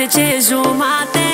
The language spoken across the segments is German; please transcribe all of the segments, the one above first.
zece jumate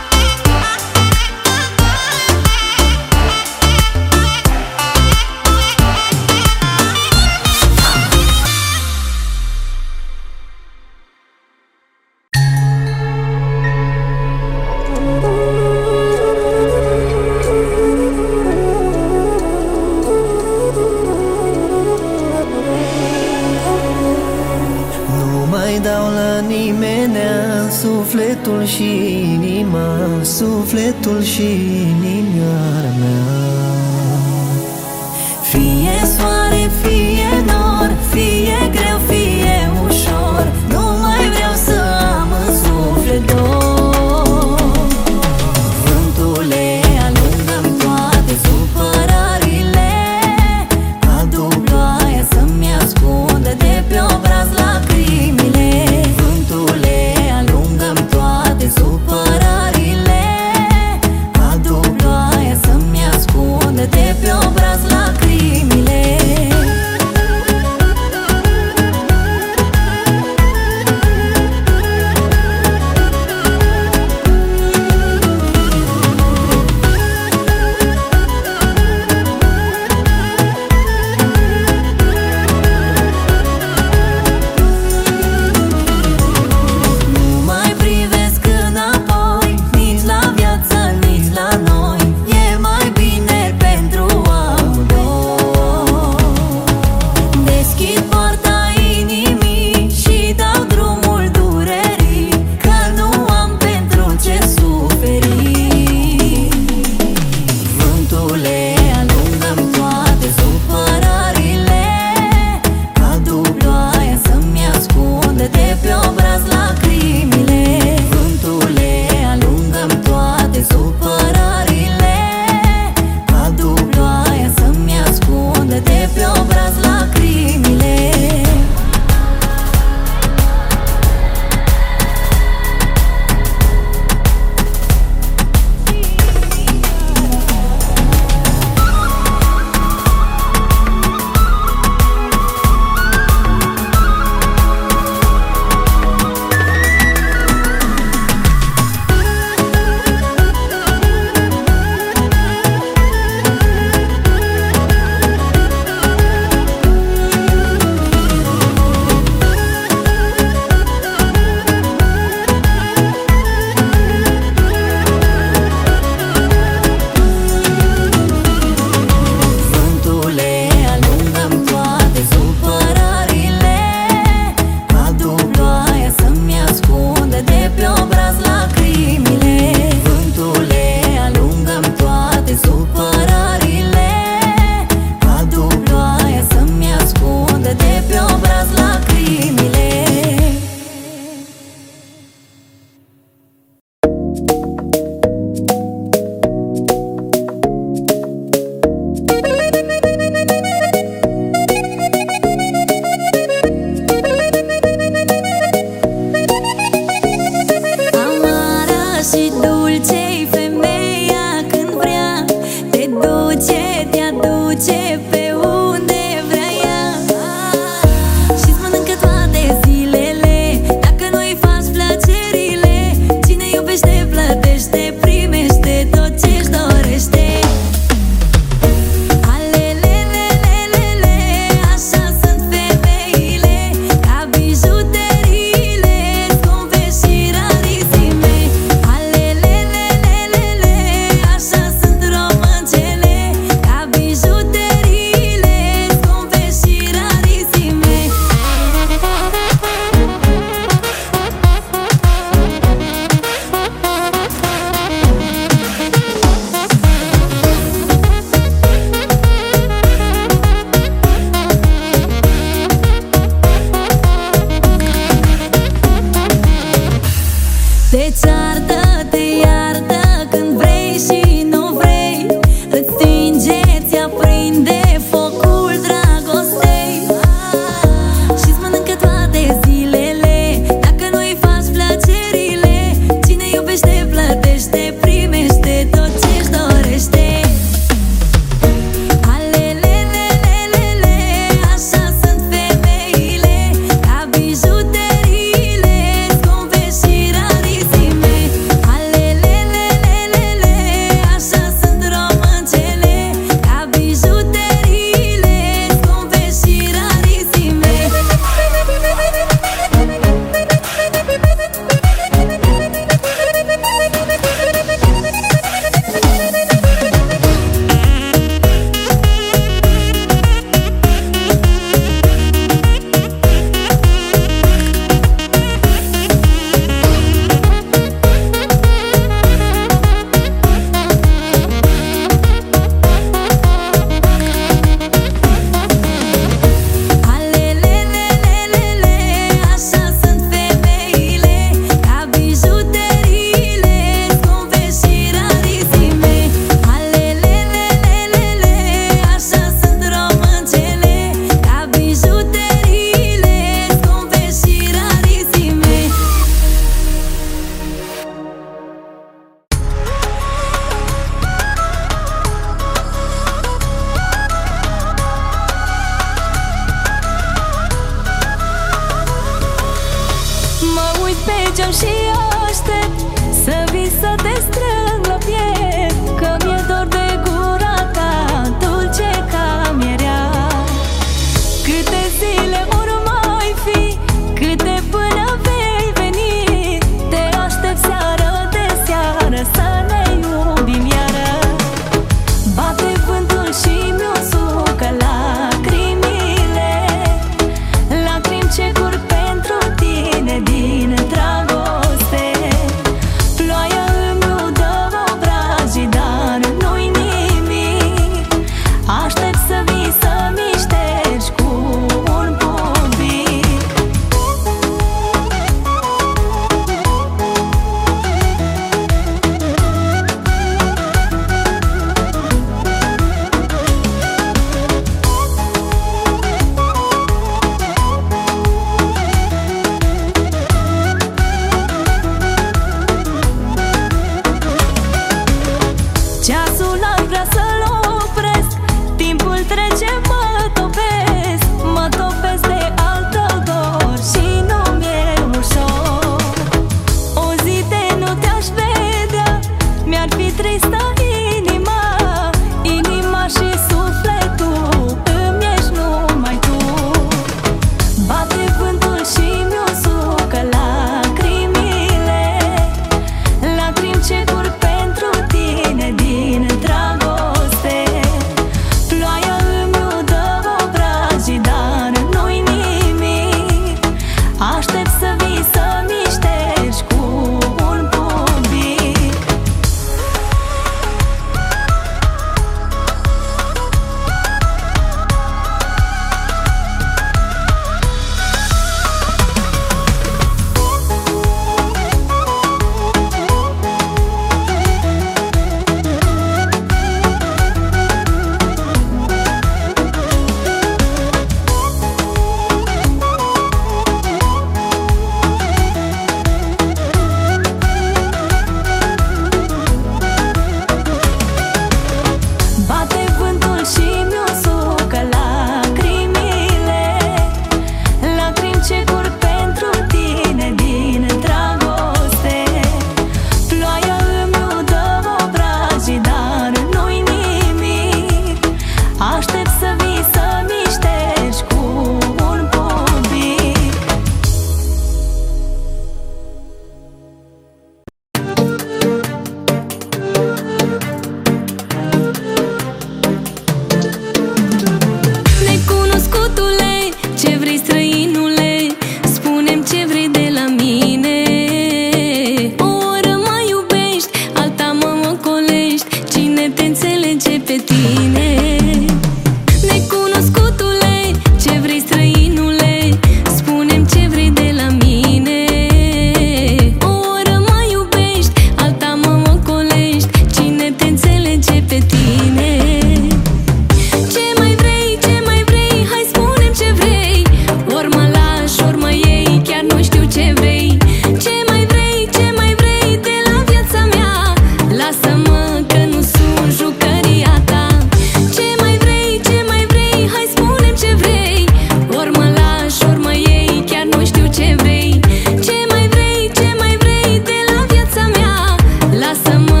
сама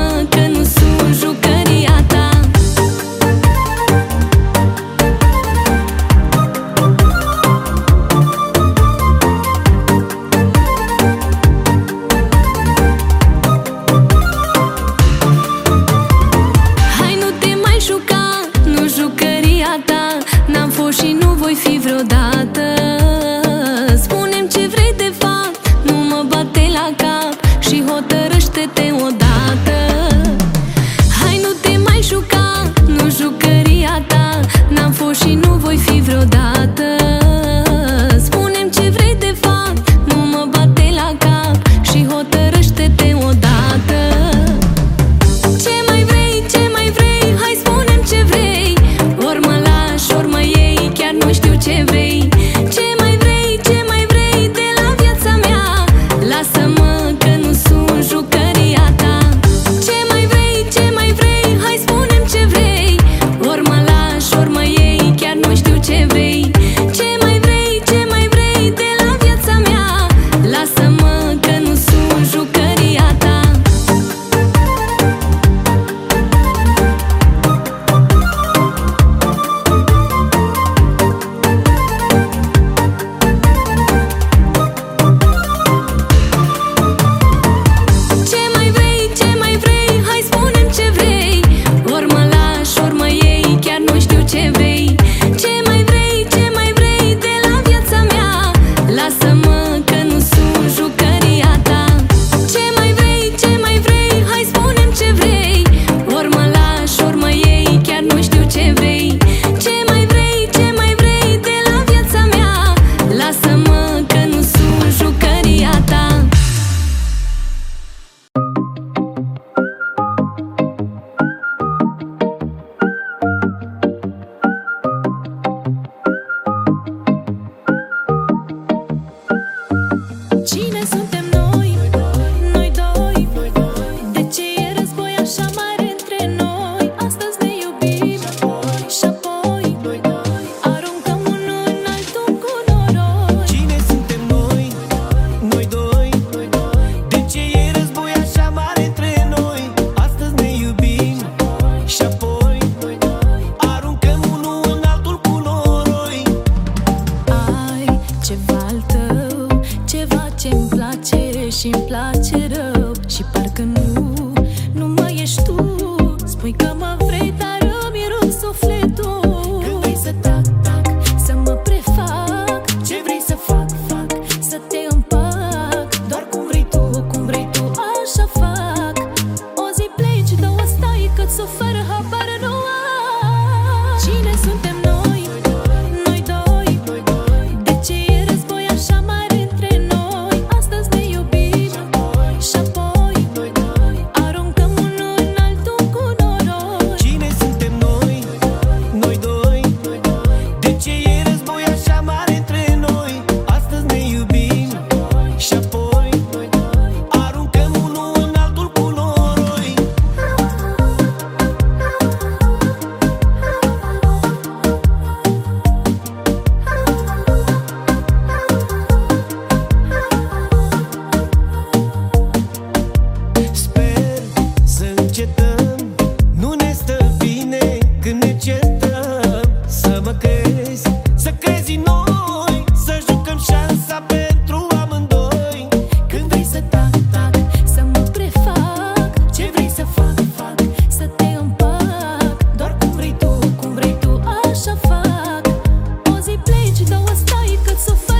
să o stai cât să faci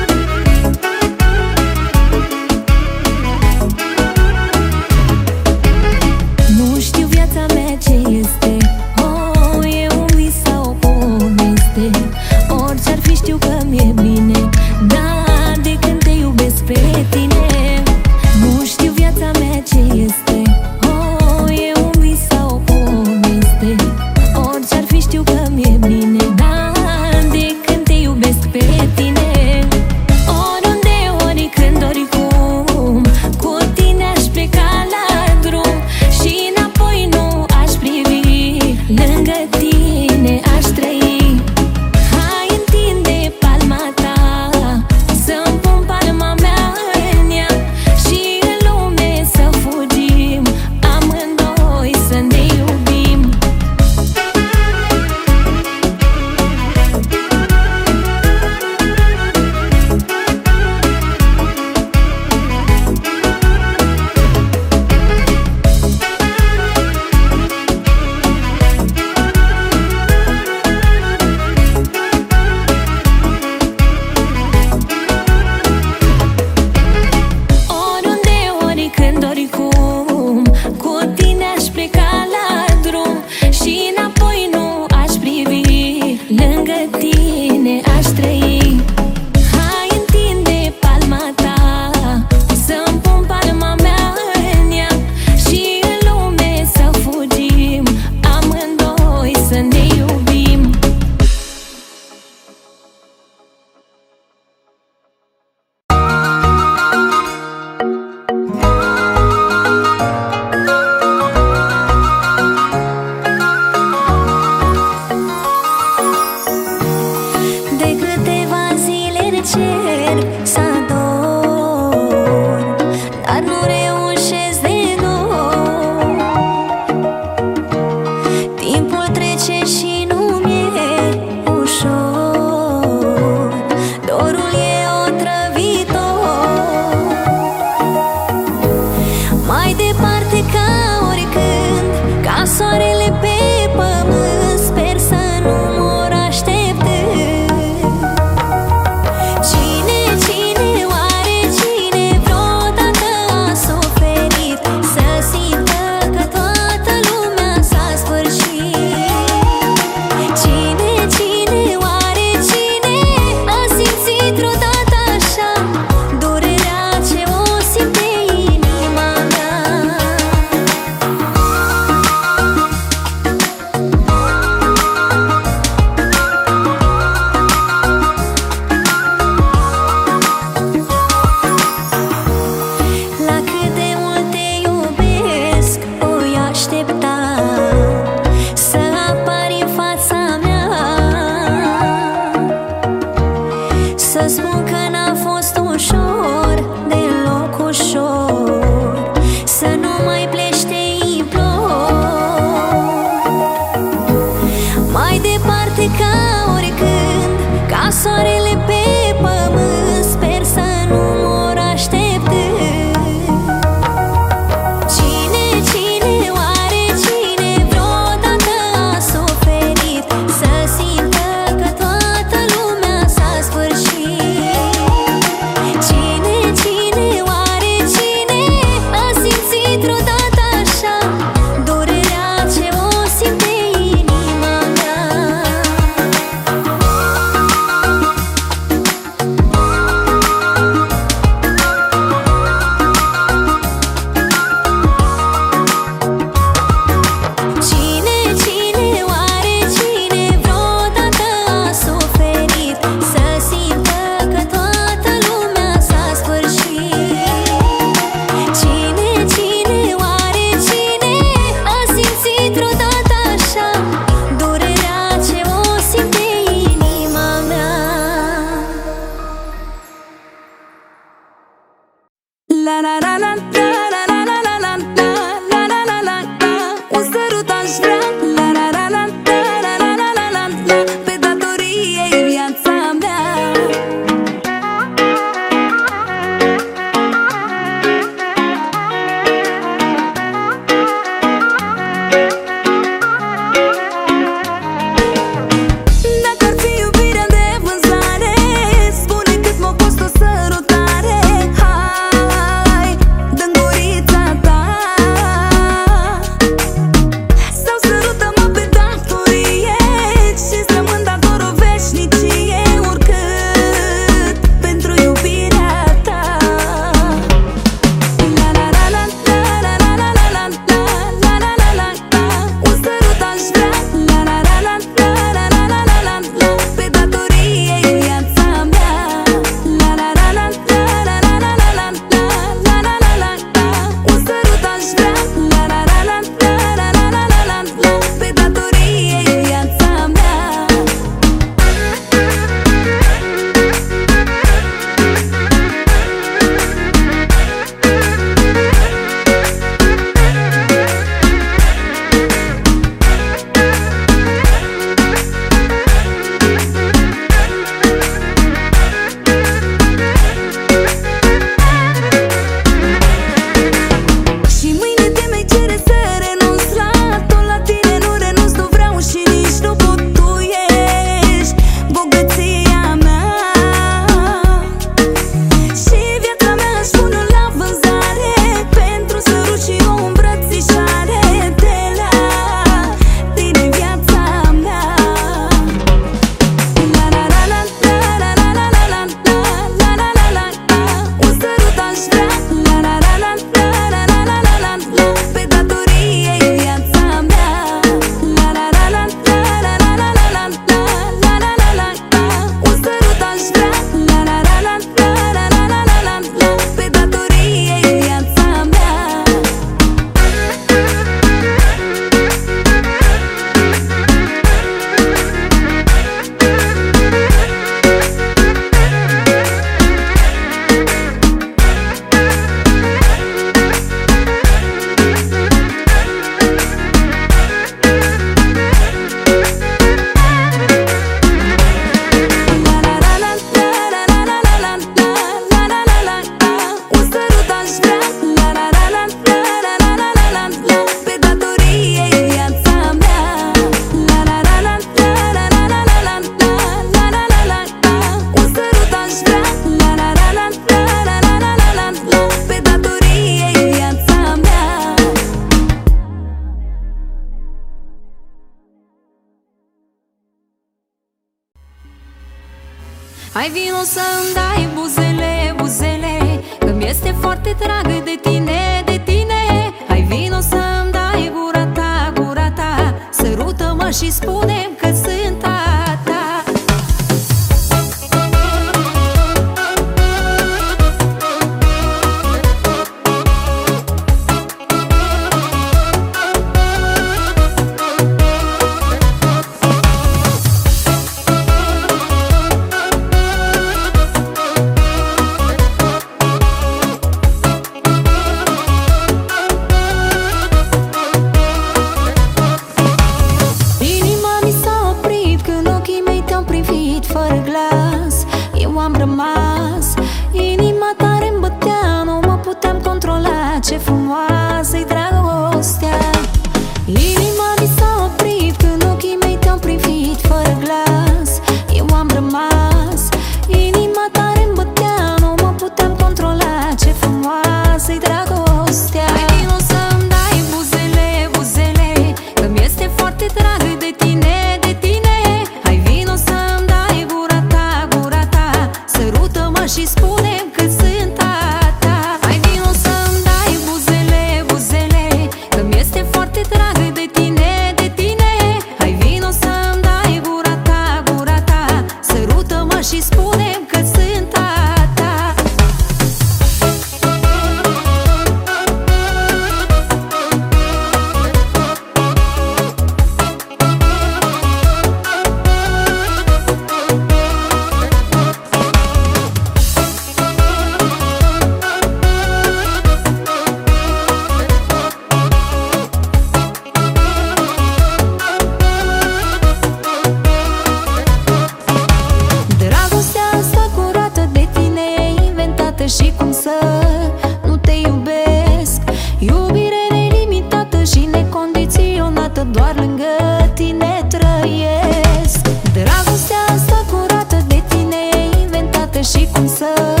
so